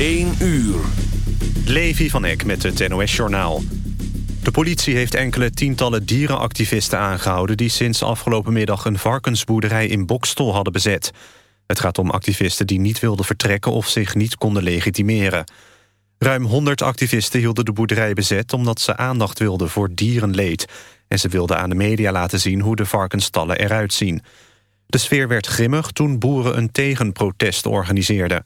1 uur. Levi van Eck met het NOS-journaal. De politie heeft enkele tientallen dierenactivisten aangehouden... die sinds afgelopen middag een varkensboerderij in Bokstol hadden bezet. Het gaat om activisten die niet wilden vertrekken... of zich niet konden legitimeren. Ruim 100 activisten hielden de boerderij bezet... omdat ze aandacht wilden voor dierenleed. En ze wilden aan de media laten zien hoe de varkensstallen eruit zien. De sfeer werd grimmig toen boeren een tegenprotest organiseerden.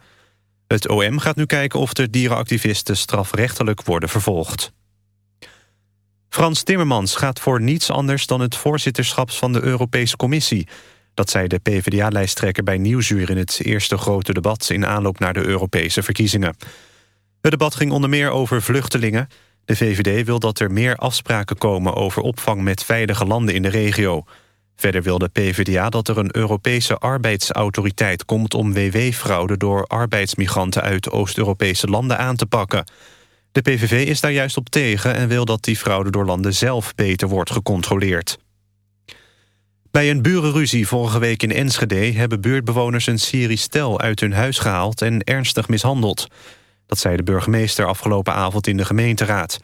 Het OM gaat nu kijken of de dierenactivisten strafrechtelijk worden vervolgd. Frans Timmermans gaat voor niets anders dan het voorzitterschap van de Europese Commissie. Dat zei de PvdA-lijsttrekker bij Nieuwsuur in het eerste grote debat in aanloop naar de Europese verkiezingen. Het debat ging onder meer over vluchtelingen. De VVD wil dat er meer afspraken komen over opvang met veilige landen in de regio. Verder wil de PvdA dat er een Europese arbeidsautoriteit komt... om WW-fraude door arbeidsmigranten uit Oost-Europese landen aan te pakken. De PVV is daar juist op tegen en wil dat die fraude door landen zelf beter wordt gecontroleerd. Bij een burenruzie vorige week in Enschede... hebben buurtbewoners een Syrisch stel uit hun huis gehaald en ernstig mishandeld. Dat zei de burgemeester afgelopen avond in de gemeenteraad.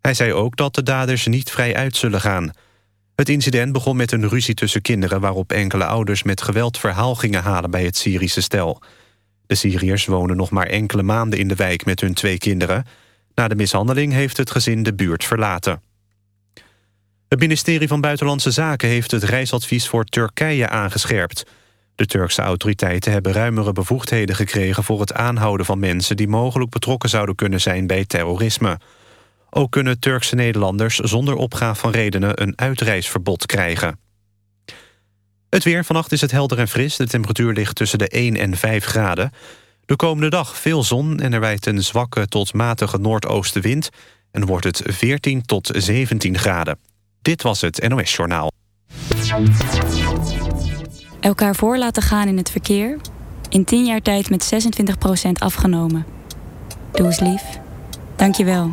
Hij zei ook dat de daders niet vrij uit zullen gaan... Het incident begon met een ruzie tussen kinderen... waarop enkele ouders met geweld verhaal gingen halen bij het Syrische stel. De Syriërs wonen nog maar enkele maanden in de wijk met hun twee kinderen. Na de mishandeling heeft het gezin de buurt verlaten. Het ministerie van Buitenlandse Zaken heeft het reisadvies voor Turkije aangescherpt. De Turkse autoriteiten hebben ruimere bevoegdheden gekregen... voor het aanhouden van mensen die mogelijk betrokken zouden kunnen zijn bij terrorisme. Ook kunnen Turkse Nederlanders zonder opgaaf van redenen een uitreisverbod krijgen. Het weer. Vannacht is het helder en fris. De temperatuur ligt tussen de 1 en 5 graden. De komende dag veel zon en er wijdt een zwakke tot matige noordoostenwind... en wordt het 14 tot 17 graden. Dit was het NOS Journaal. Elkaar voor laten gaan in het verkeer... in 10 jaar tijd met 26% afgenomen. Doe eens lief. Dank je wel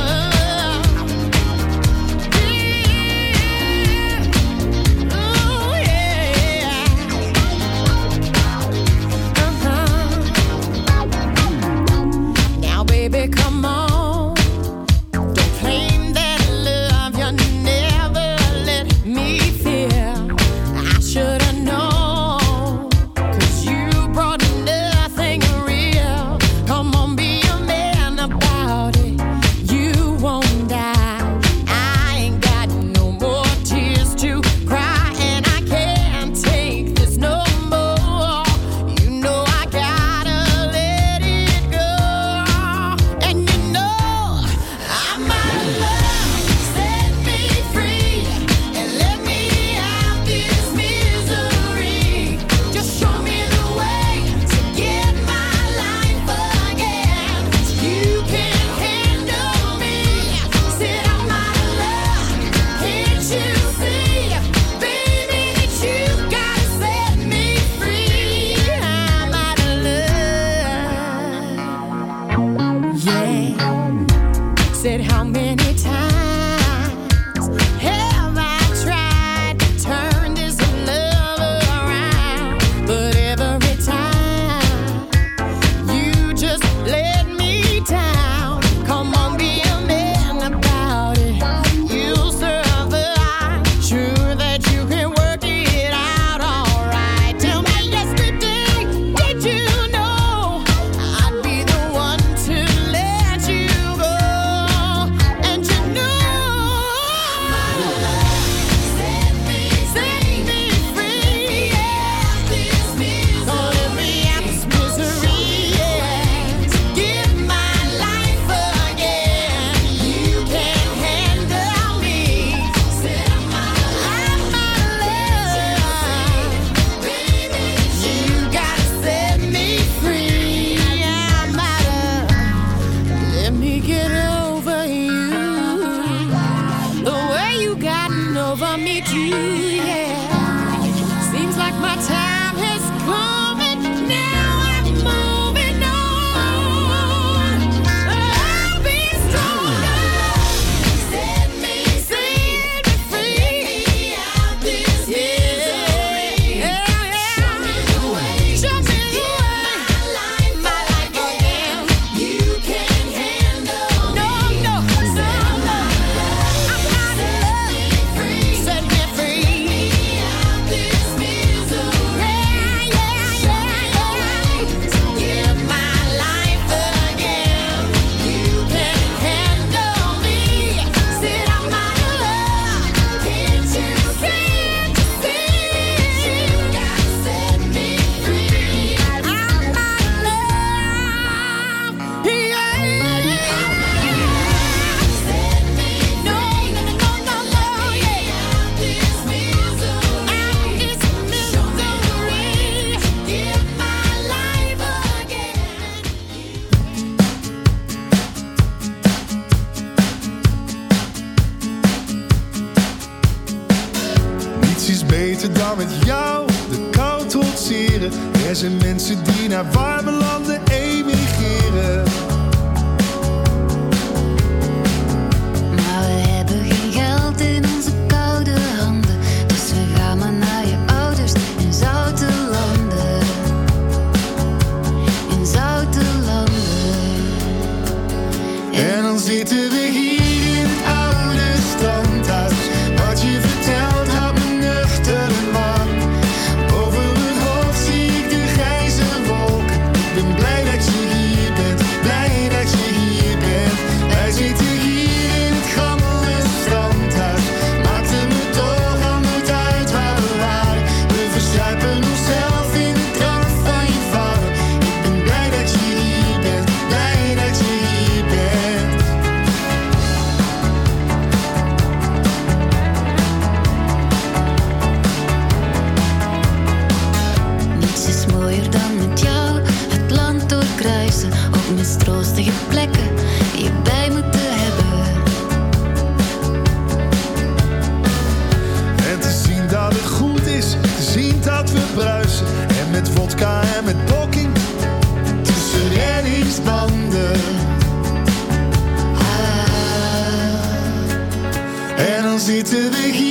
You city to the.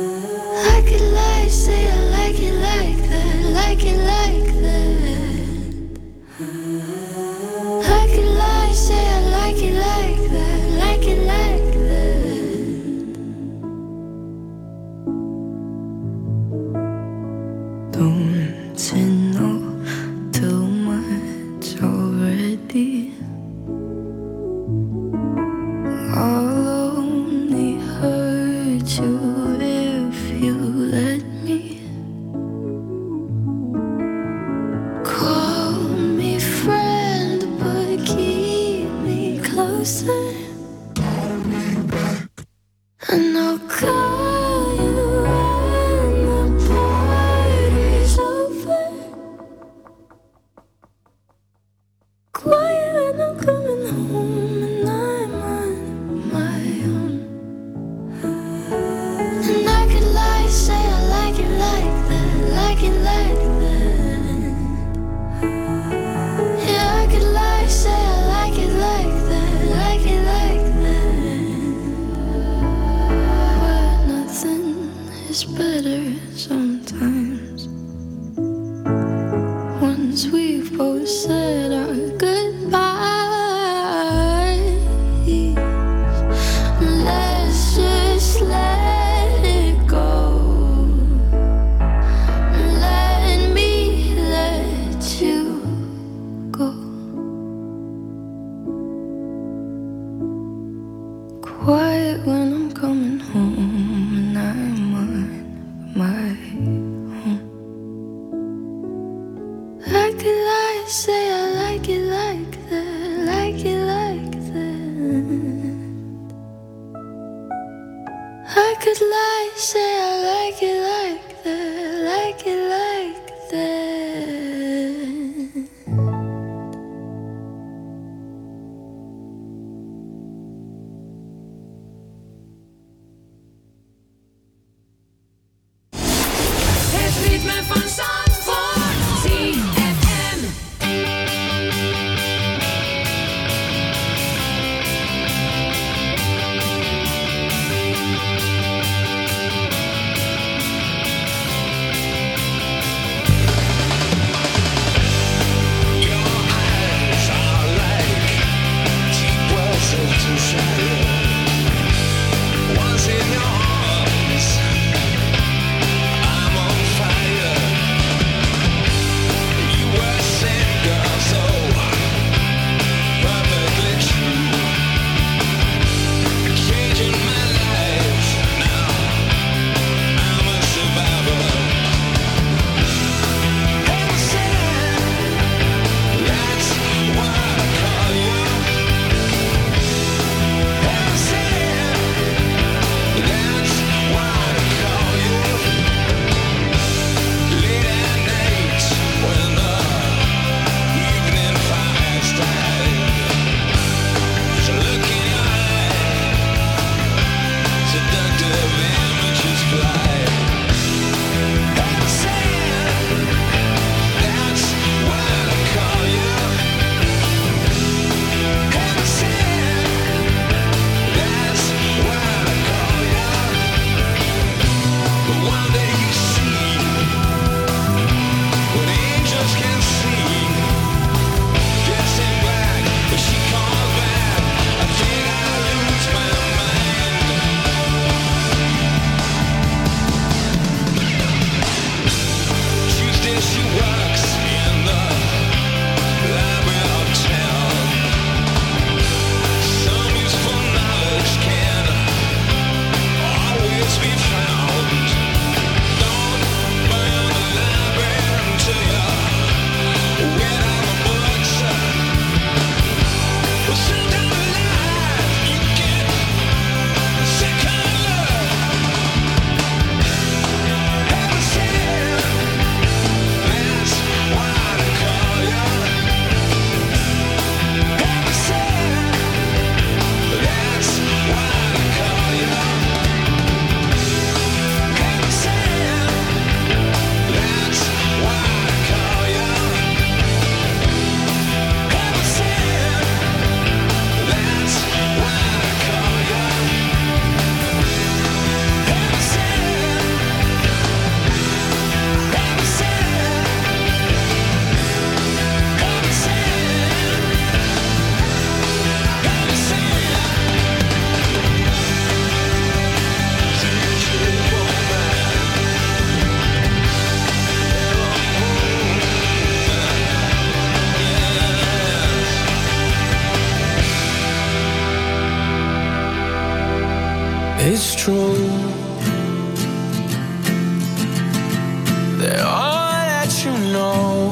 All that you know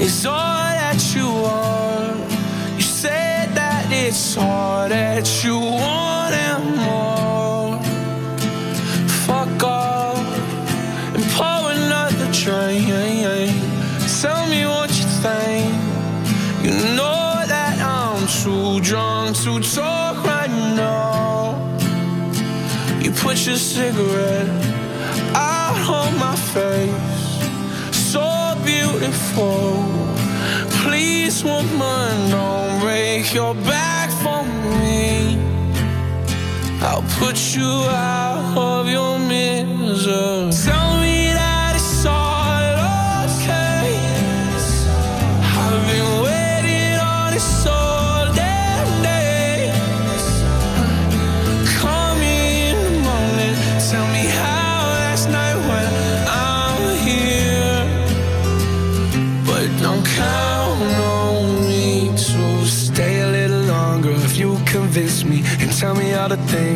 is all that you want. You said that it's all that you want and more. Fuck off and pour another drink. Tell me what you think. You know that I'm too drunk to talk right now. You put your cigarette beautiful. Please, woman, don't break your back for me. I'll put you out of your misery.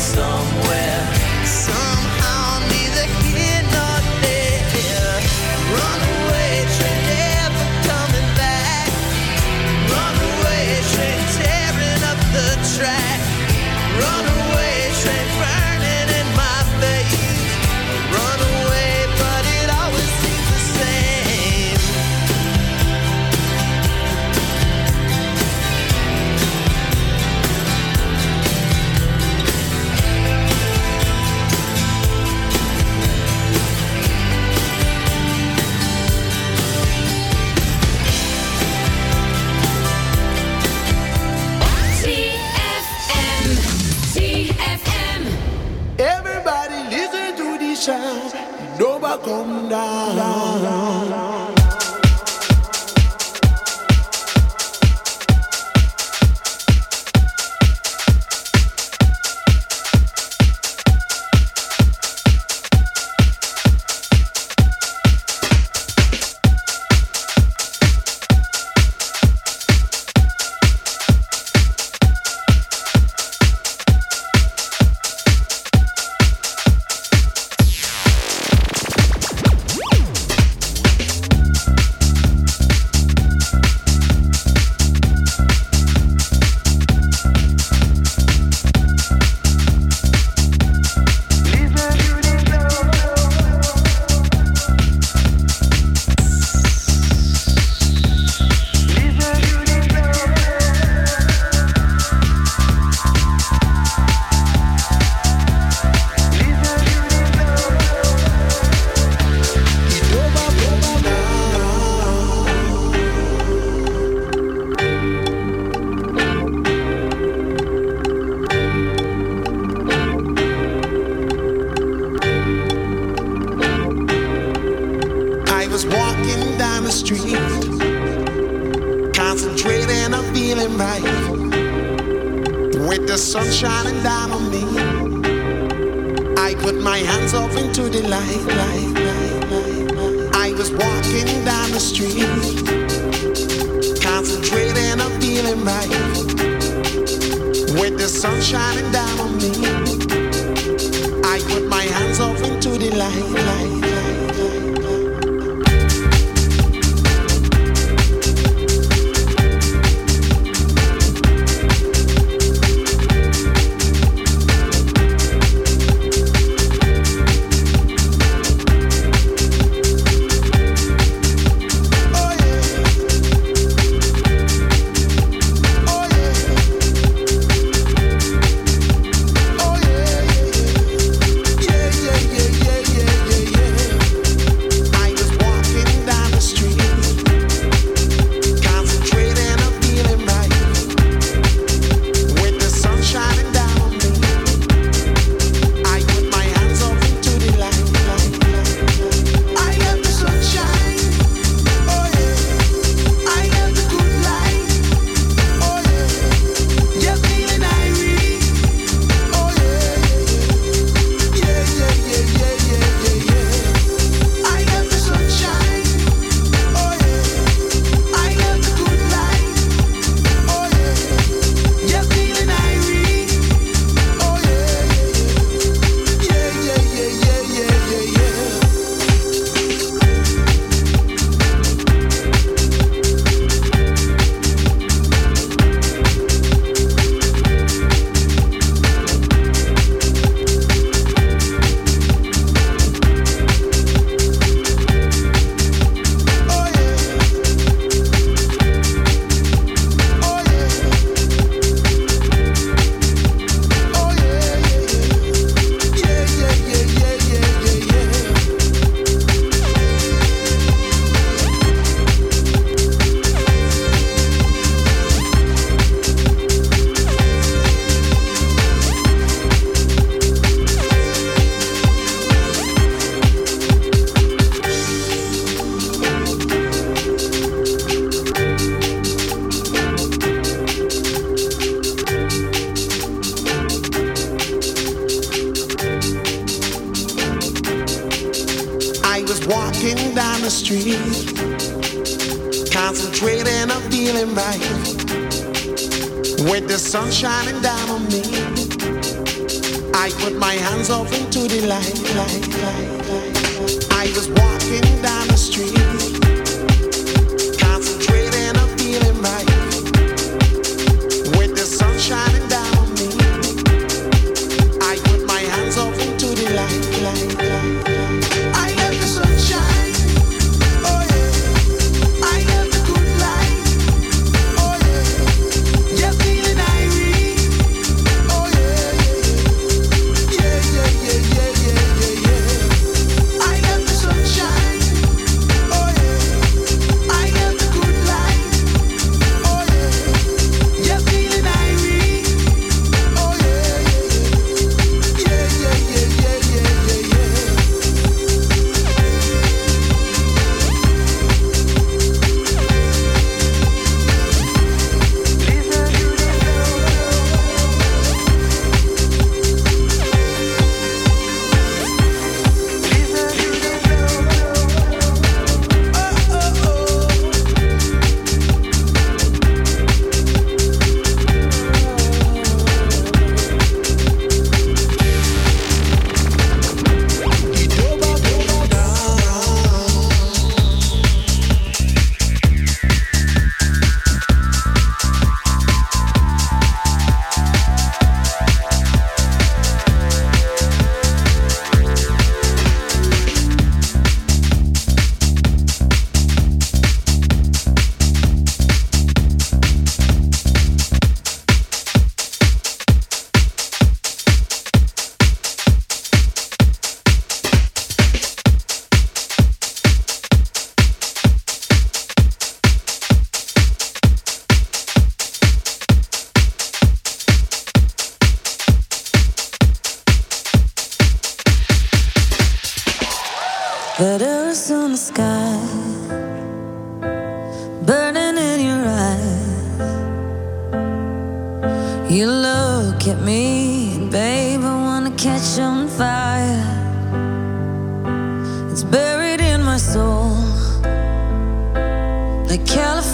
somewhere.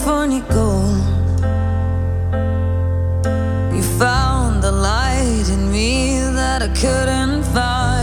funny goal. You found the light in me that I couldn't find.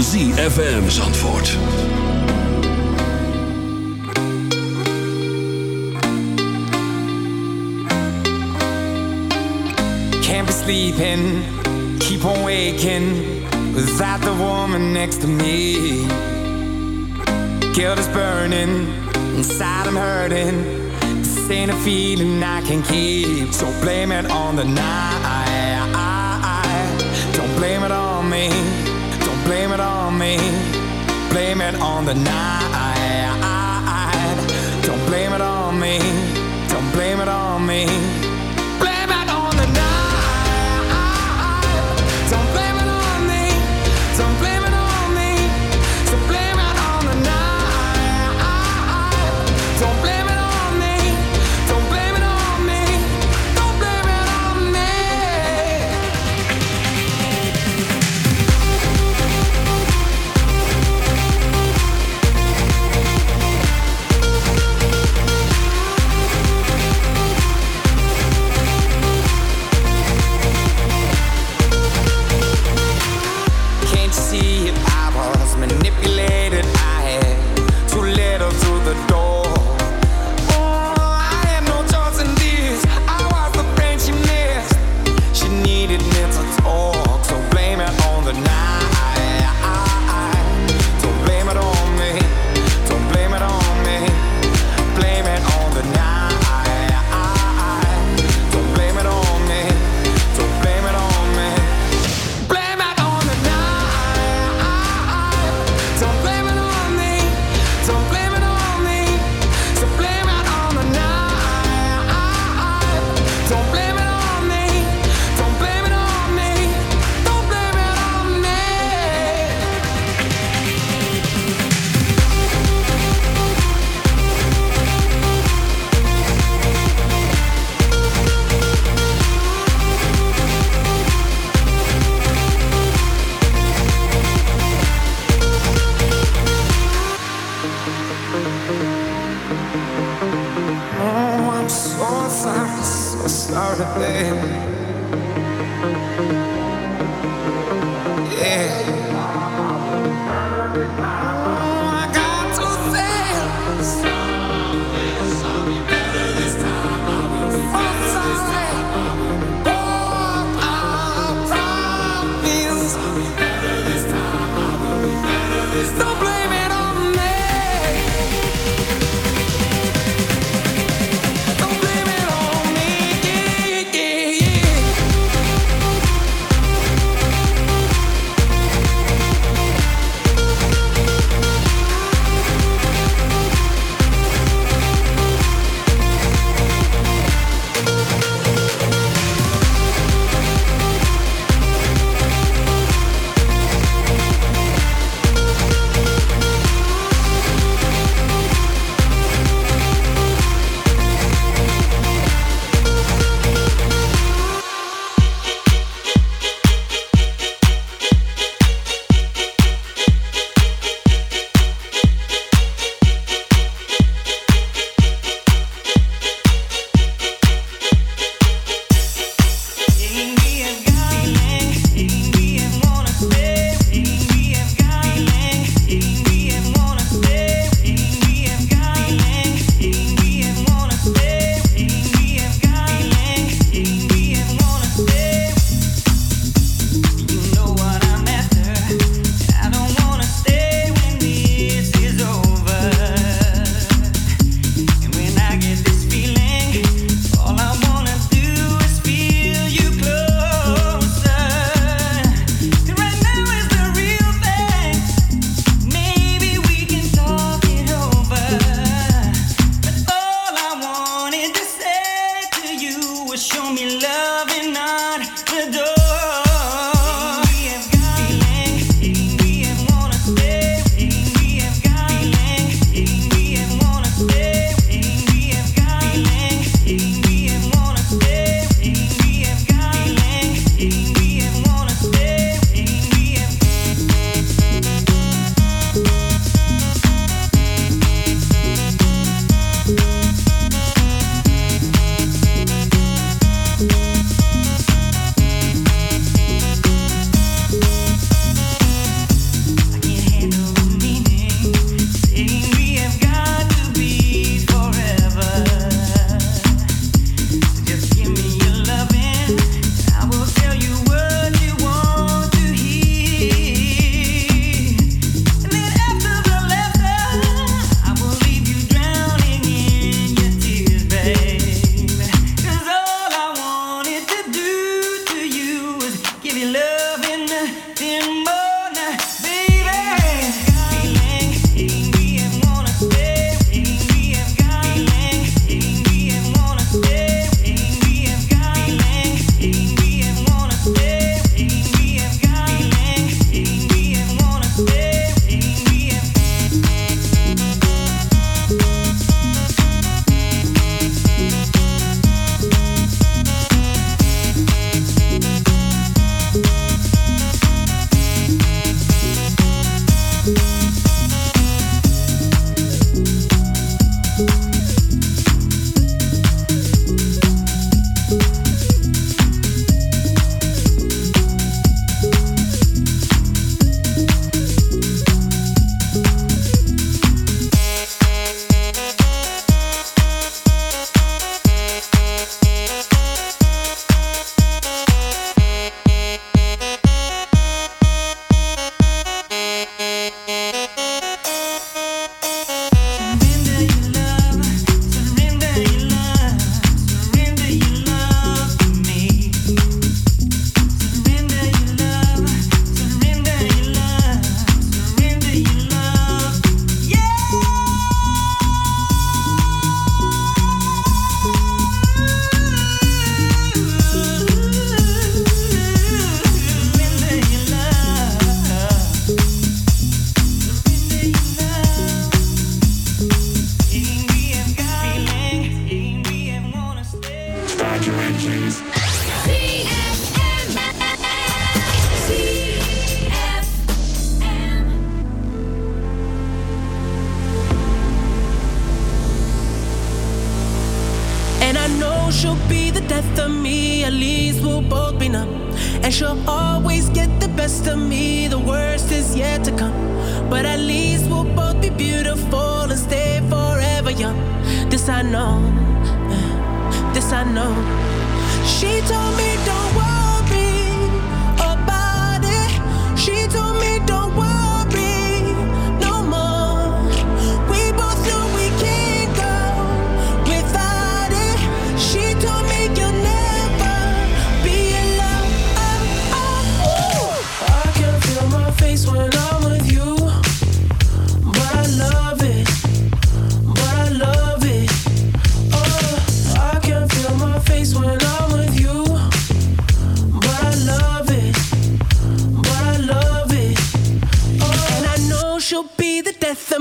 ZFM Zandvoort. Can't be sleeping, keep on waking without the woman next to me. Guilt is burning, inside I'm hurting. This ain't a feeling I can keep, so blame it on the night. on the night.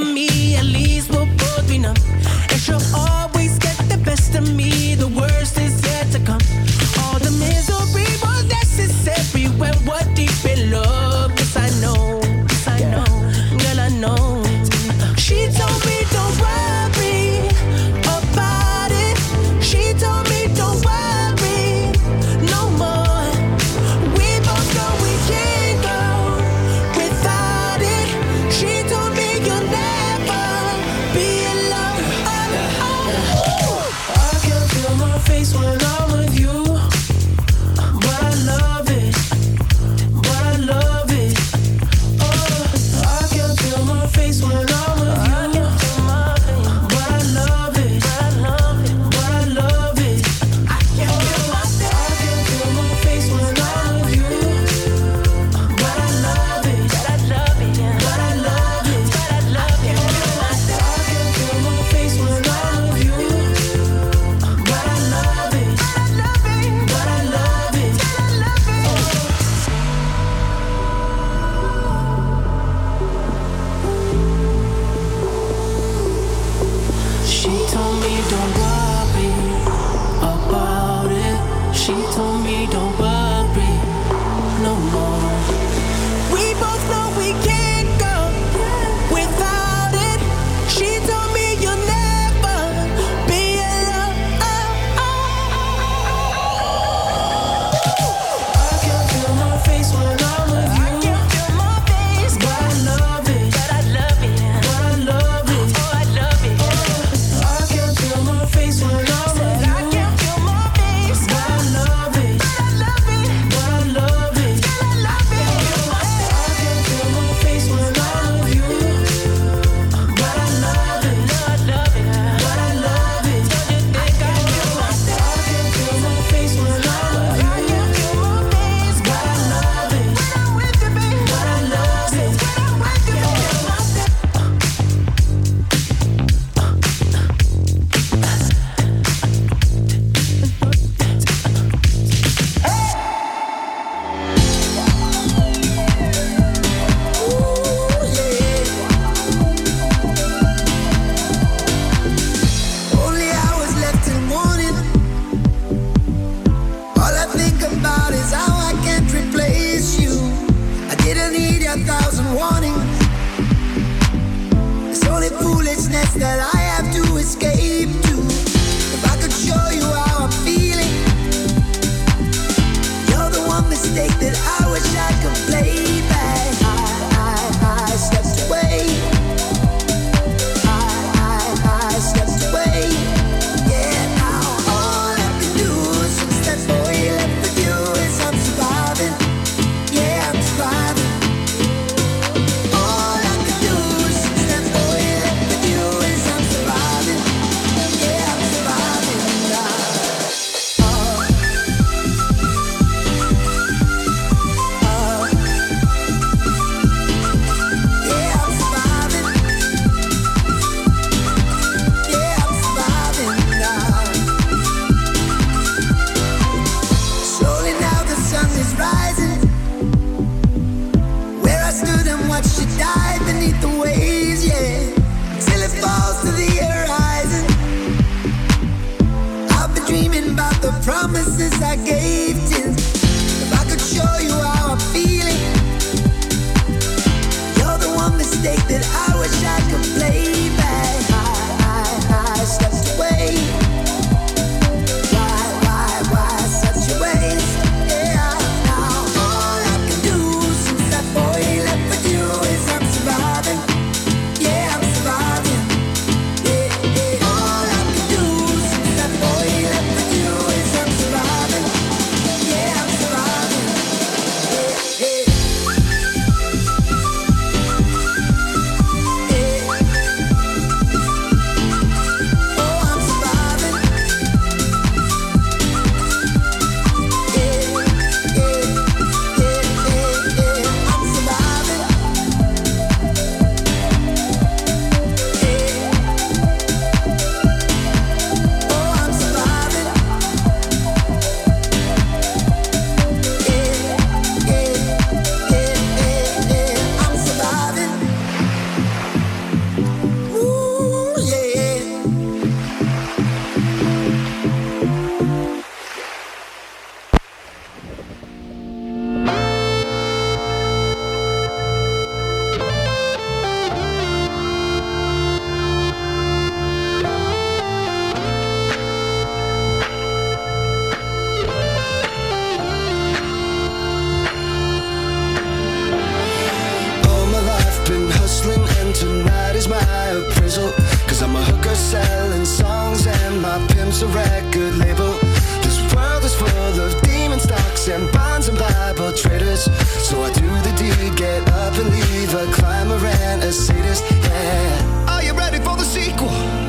me, at least we'll both be numb. And she'll always dive beneath the waves, yeah, till it falls to the horizon. I've been dreaming about the promises I gave to. If I could show you how I'm feeling, you're the one mistake that I. a record label. This world is full of demon stocks and bonds and Bible traders. So I do the deed, get up and leave a climber and a sadist. Yeah. Are you ready for the sequel?